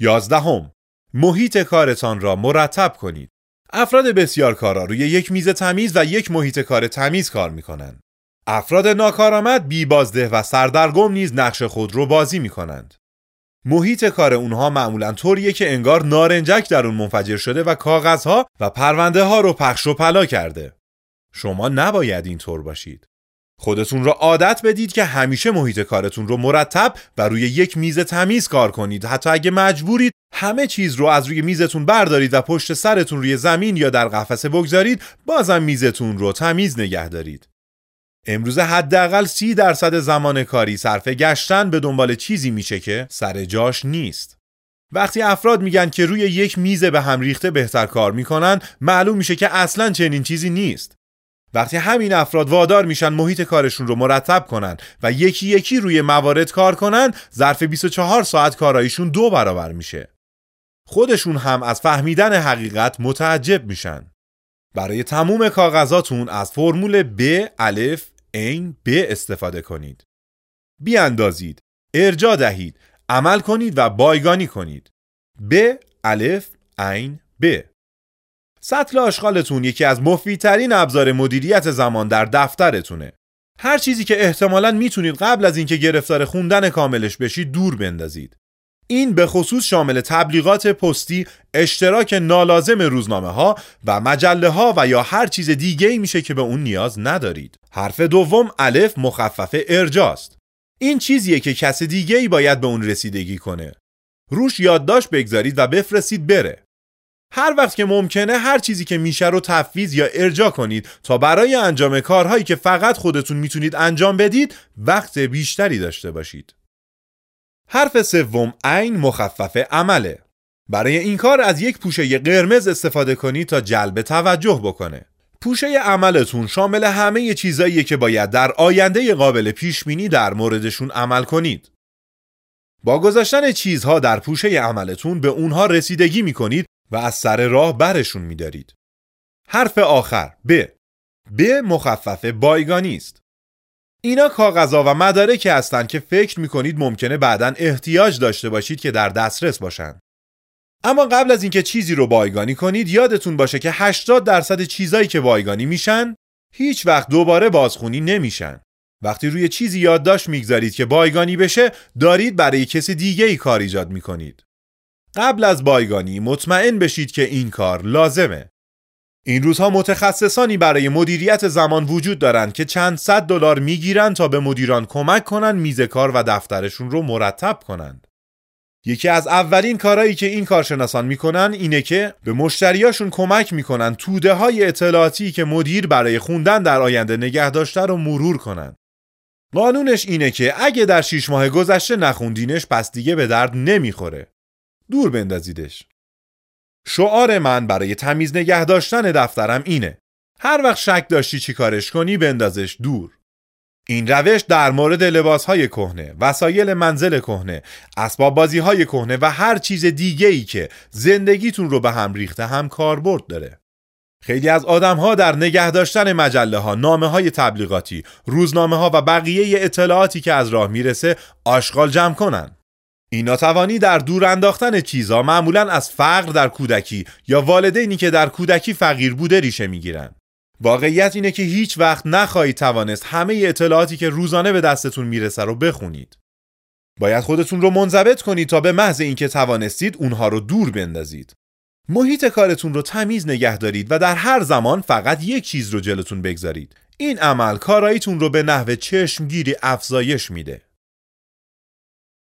یازدهم محیط کارتان را مرتب کنید. افراد بسیار کارا روی یک میز تمیز و یک محیط کار تمیز کار می کنند. افراد ناکارآمد بیبازده و سردرگم نیز نقش خود رو بازی می کنند. محیط کار اونها معمولا طوریه که انگار نارنجک در اون منفجر شده و کاغذها و پرونده ها رو پخش و پلا کرده. شما نباید اینطور باشید. خودتون را عادت بدید که همیشه محیط کارتون رو مرتب و روی یک میز تمیز کار کنید. حتی اگه مجبورید همه چیز رو از روی میزتون بردارید و پشت سرتون روی زمین یا در قفسه بگذارید بازم میزتون رو تمیز نگه دارید. امروز حداقل سی درصد زمان کاری صرف گشتن به دنبال چیزی میشه که سر جاش نیست. وقتی افراد میگن که روی یک میز به هم ریخته بهتر کار می‌کنن معلوم میشه که اصلا چنین چیزی نیست. وقتی همین افراد وادار میشن محیط کارشون رو مرتب کنن و یکی یکی روی موارد کار کنن ظرف 24 ساعت کارایشون دو برابر میشه. خودشون هم از فهمیدن حقیقت متعجب میشن. برای تموم کاغذاتون از فرمول ب الف عین ب استفاده کنید. بیاندازید. ارجا دهید. عمل کنید و بایگانی کنید. ب الف عین ب. سطل آشغالتون یکی از مفیدترین ابزار مدیریت زمان در دفترتونه. هر چیزی که احتمالا می‌تونید قبل از اینکه گرفتار خوندن کاملش بشید دور بندازید. این به خصوص شامل تبلیغات پستی، اشتراک نالازم روزنامه ها و مجله ها و یا هر چیز دیگه ای میشه که به اون نیاز ندارید. حرف دوم الف مخفف ارجاست. این چیزیه که کس دیگه ای باید به اون رسیدگی کنه. روش یادداشت بگذارید و بفرستید بره. هر وقت که ممکنه هر چیزی که میشه رو تفویض یا ارجا کنید تا برای انجام کارهایی که فقط خودتون می‌تونید انجام بدید وقت بیشتری داشته باشید. حرف سوم عین مخفف عمله. برای این کار از یک پوشه قرمز استفاده کنید تا جلب توجه بکنه. پوشه عملتون شامل همه چیزایی که باید در آینده قابل پیش بینی در موردشون عمل کنید. با گذاشتن چیزها در پوشه عملتون به اونها رسیدگی می‌کنید و از سر راه برشون میدارید. حرف آخر ب ب مخفف بایگانی است. اینا کاغذها و مدارکی هستند که فکر می‌کنید ممکنه بعدا احتیاج داشته باشید که در دسترس باشن. اما قبل از اینکه چیزی رو بایگانی کنید یادتون باشه که 80 درصد چیزایی که بایگانی میشن هیچ وقت دوباره بازخونی نمیشن. وقتی روی چیزی یادداشت می‌گذارید که بایگانی بشه دارید برای کسی دیگه ای کار ایجاد می‌کنید. قبل از بایگانی مطمئن بشید که این کار لازمه. این روزها متخصصانی برای مدیریت زمان وجود دارند که چند صد دلار می‌گیرند تا به مدیران کمک کنند میز کار و دفترشون رو مرتب کنند. یکی از اولین کارهایی که این کارشناسان می‌کنن اینه که به مشتریاشون کمک می‌کنن توده های اطلاعاتی که مدیر برای خوندن در آینده نگه داشته رو مرور کنند. قانونش اینه که اگه در شیش ماه گذشته نخوندینش پس دیگه به درد نمی‌خوره. دور بندازیدش شعار من برای تمیز نگه داشتن دفترم اینه هر وقت شک داشتی چی کارش کنی بندازش دور این روش در مورد لباس های کهنه، وسایل منزل کهنه، اسباب بازی های کهنه و هر چیز دیگه ای که زندگیتون رو به هم ریخته هم کاربرد داره. خیلی از آدم ها در نگه داشتن مجله ها، نامه های تبلیغاتی، روزنامه ها و بقیه اطلاعاتی که از راه می‌رسه آشغال جمع کنن. این ناتوانی در دور انداختن چیزها معمولا از فقر در کودکی یا والدینی که در کودکی فقیر بوده ریشه می‌گیرن. واقعیت اینه که هیچ وقت نخواهید توانست همه اطلاعاتی که روزانه به دستتون می‌رسه رو بخونید. باید خودتون رو منضبط کنید تا به محض اینکه توانستید اونها رو دور بندازید. محیط کارتون رو تمیز نگه دارید و در هر زمان فقط یک چیز رو جلوتون بگذارید. این عمل کاراییتون رو به نحو چشمگیری افزایش میده.